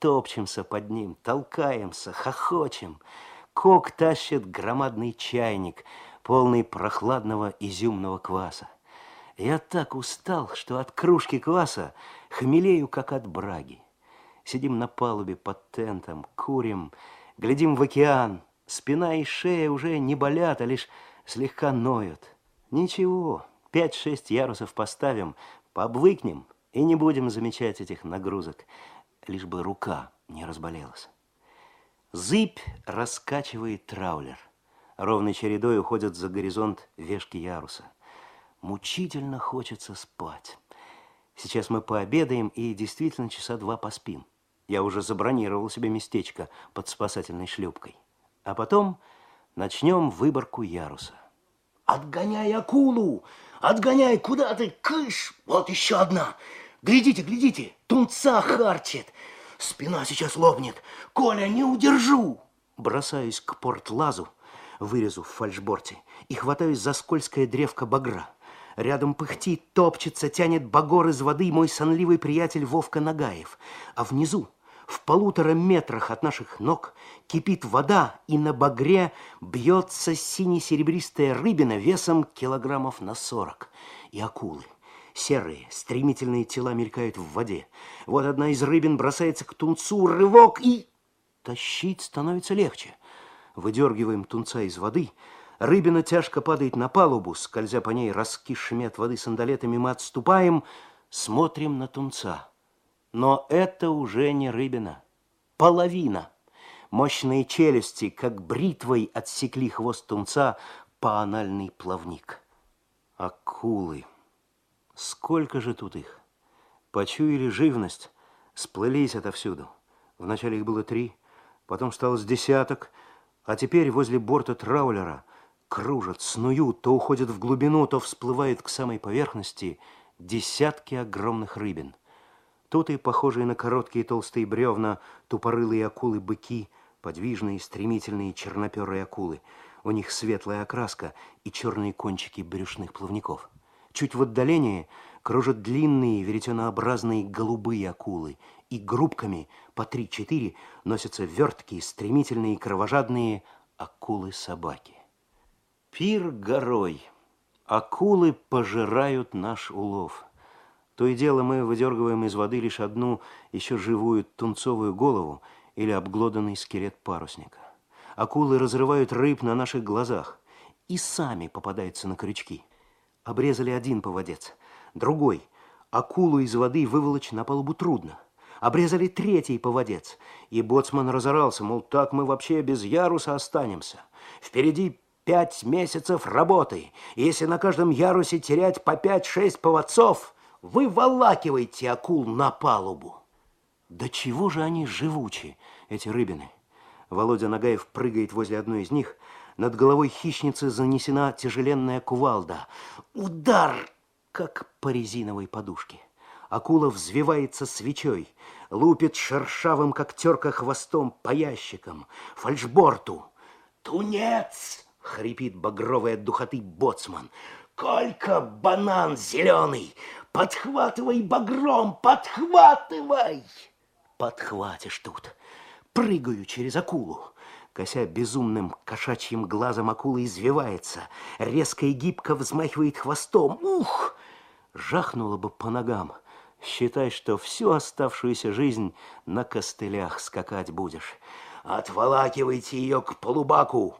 топчемся под ним, толкаемся, хохочем. Кок тащит громадный чайник, полный прохладного изюмного кваса. Я так устал, что от кружки кваса хмелею, как от браги. Сидим на палубе под тентом, курим, глядим в океан. Спина и шея уже не болят, а лишь слегка ноют. Ничего, пять-шесть ярусов поставим, пообвыкнем и не будем замечать этих нагрузок, лишь бы рука не разболелась. Зыбь раскачивает траулер. Ровной чередой уходят за горизонт вешки яруса. Мучительно хочется спать. Сейчас мы пообедаем и действительно часа два поспим. Я уже забронировал себе местечко под спасательной шлюпкой. А потом начнем выборку яруса. Отгоняй акулу! Отгоняй! Куда ты? Кыш! Вот еще одна! Глядите, глядите! Тунца харчит! Спина сейчас лопнет! Коля, не удержу! Бросаюсь к портлазу, вырезу в фальшборте, и хватаюсь за скользкое древко багра. Рядом пыхтит, топчется, тянет багор из воды мой сонливый приятель Вовка Нагаев. А внизу, в полутора метрах от наших ног, кипит вода, и на багре бьется сине-серебристая рыбина весом килограммов на сорок. И акулы. Серые, стремительные тела мелькают в воде. Вот одна из рыбин бросается к тунцу, рывок, и... Тащить становится легче. Выдергиваем тунца из воды. Рыбина тяжко падает на палубу, скользя по ней раскисшими от воды сандалетами, мы отступаем, смотрим на тунца. Но это уже не рыбина. Половина. Мощные челюсти, как бритвой, отсекли хвост тунца по анальный плавник. Акулы. Сколько же тут их? Почуяли живность, сплылись отовсюду. Вначале их было три, потом стало с десяток, а теперь возле борта траулера кружат, снуют, то уходят в глубину, то всплывают к самой поверхности десятки огромных рыбин. Тут и похожие на короткие толстые бревна тупорылые акулы-быки, подвижные, стремительные черноперые акулы. У них светлая окраска и черные кончики брюшных плавников. Чуть в отдалении кружат длинные веретенообразные голубые акулы, и группками по три-четыре носятся верткие, стремительные, кровожадные акулы-собаки. Пир горой. Акулы пожирают наш улов. То и дело мы выдергиваем из воды лишь одну еще живую тунцовую голову или обглоданный скелет парусника. Акулы разрывают рыб на наших глазах и сами попадаются на крючки. Обрезали один поводец, другой. Акулу из воды выволочь на палубу трудно. Обрезали третий поводец, и боцман разорался, мол, так мы вообще без яруса останемся. Впереди пять месяцев работы. Если на каждом ярусе терять по пять-шесть поводцов, выволакивайте акул на палубу. Да чего же они живучи, эти рыбины? Володя Нагаев прыгает возле одной из них. Над головой хищницы занесена тяжеленная кувалда. Удар, как по резиновой подушке. Акула взвивается свечой, лупит шершавым, как терка, хвостом по ящикам, фальшборту. «Тунец!» — хрипит багровый от духоты боцман. «Колька, банан зеленый! Подхватывай багром, подхватывай!» Подхватишь тут. Прыгаю через акулу. Кося безумным кошачьим глазом акула извивается, резко и гибко взмахивает хвостом. Ух! Жахнула бы по ногам. Считай, что всю оставшуюся жизнь на костылях скакать будешь. Отволакивайте ее к полубаку,